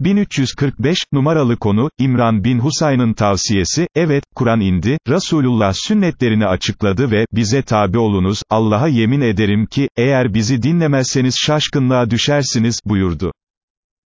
1345, numaralı konu, İmran bin Husayn'ın tavsiyesi, evet, Kur'an indi, Resulullah sünnetlerini açıkladı ve, bize tabi olunuz, Allah'a yemin ederim ki, eğer bizi dinlemezseniz şaşkınlığa düşersiniz, buyurdu.